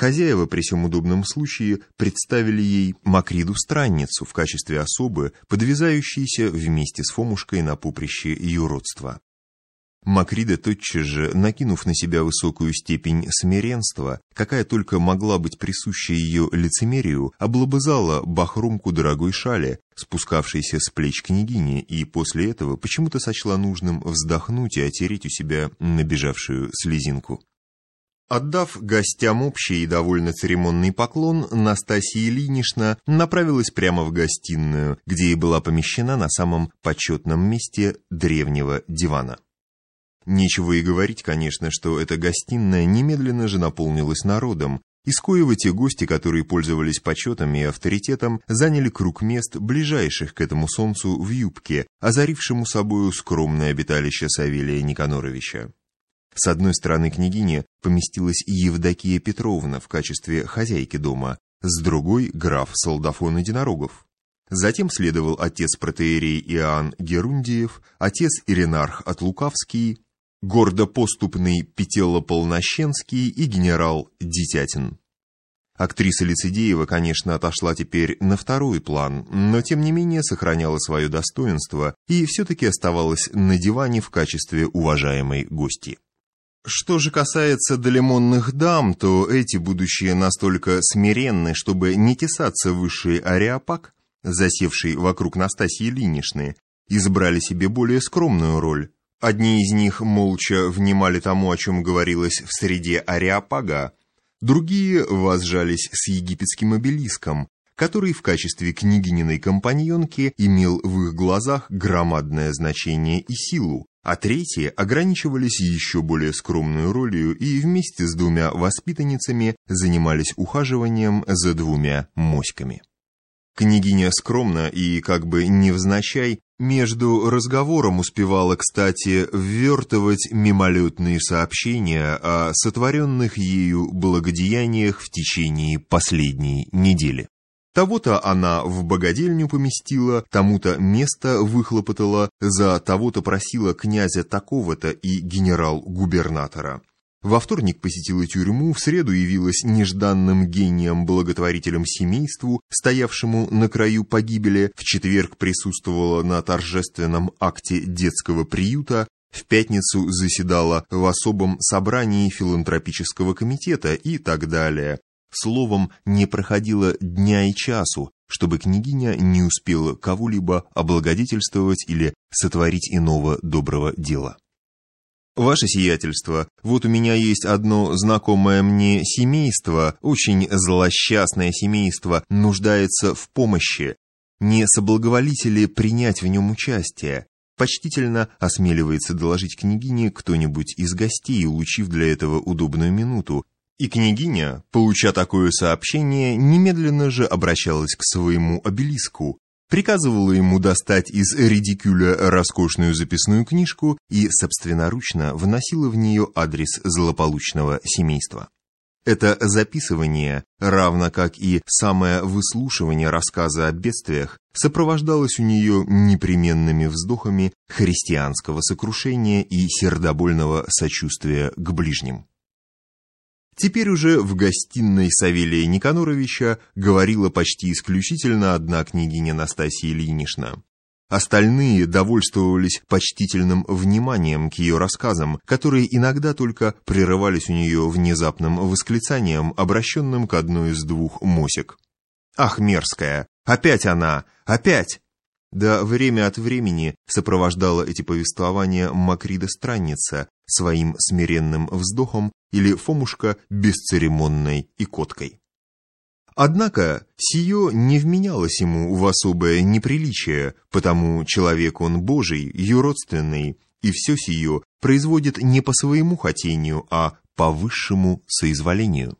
Хозяева при всем удобном случае представили ей Макриду-странницу в качестве особы, подвязающейся вместе с Фомушкой на поприще ее родства. Макрида тотчас же, накинув на себя высокую степень смиренства, какая только могла быть присуща ее лицемерию, облобызала бахрумку дорогой шали, спускавшейся с плеч княгини, и после этого почему-то сочла нужным вздохнуть и отереть у себя набежавшую слезинку. Отдав гостям общий и довольно церемонный поклон, Настасья Ильинична направилась прямо в гостиную, где и была помещена на самом почетном месте древнего дивана. Нечего и говорить, конечно, что эта гостиная немедленно же наполнилась народом, из коего те гости, которые пользовались почетом и авторитетом, заняли круг мест, ближайших к этому солнцу в юбке, озарившему собою скромное обиталище Савелия Никаноровича. С одной стороны княгини поместилась Евдокия Петровна в качестве хозяйки дома, с другой — граф Солдафон Единорогов. Затем следовал отец протеерей Иоанн Герундиев, отец Иринарх Отлукавский, гордопоступный Петелло Полнощенский и генерал Дитятин. Актриса Лицедеева, конечно, отошла теперь на второй план, но тем не менее сохраняла свое достоинство и все-таки оставалась на диване в качестве уважаемой гости. Что же касается долимонных дам, то эти, будущие настолько смиренны, чтобы не тесаться высший ареопаг, засевший вокруг Настасьи Ильиничны, избрали себе более скромную роль. Одни из них молча внимали тому, о чем говорилось в среде ареопага, другие возжались с египетским обелиском, который в качестве княгининой компаньонки имел в их глазах громадное значение и силу, а третьи ограничивались еще более скромной ролью и вместе с двумя воспитанницами занимались ухаживанием за двумя моськами. Княгиня скромно и как бы невзначай между разговором успевала, кстати, ввертывать мимолетные сообщения о сотворенных ею благодеяниях в течение последней недели. Того-то она в богадельню поместила, тому-то место выхлопотала, за того-то просила князя такого-то и генерал-губернатора. Во вторник посетила тюрьму, в среду явилась нежданным гением-благотворителем семейству, стоявшему на краю погибели, в четверг присутствовала на торжественном акте детского приюта, в пятницу заседала в особом собрании филантропического комитета и так далее. Словом, не проходило дня и часу, чтобы княгиня не успела кого-либо облагодетельствовать или сотворить иного доброго дела. «Ваше сиятельство, вот у меня есть одно знакомое мне семейство, очень злосчастное семейство, нуждается в помощи. Не соблаговолите ли принять в нем участие?» Почтительно осмеливается доложить княгине кто-нибудь из гостей, улучив для этого удобную минуту, и княгиня, получа такое сообщение, немедленно же обращалась к своему обелиску, приказывала ему достать из редикюля роскошную записную книжку и собственноручно вносила в нее адрес злополучного семейства. Это записывание, равно как и самое выслушивание рассказа о бедствиях, сопровождалось у нее непременными вздохами христианского сокрушения и сердобольного сочувствия к ближним. Теперь уже в гостиной Савелия Никаноровича говорила почти исключительно одна княгиня Настасья Ильинична. Остальные довольствовались почтительным вниманием к ее рассказам, которые иногда только прерывались у нее внезапным восклицанием, обращенным к одной из двух мосек. «Ах, мерзкая! Опять она! Опять!» Да время от времени сопровождала эти повествования Макрида-странница своим смиренным вздохом или Фомушка бесцеремонной икоткой. Однако сие не вменялось ему в особое неприличие, потому человек он Божий, ее родственный, и все сие производит не по своему хотению, а по высшему соизволению.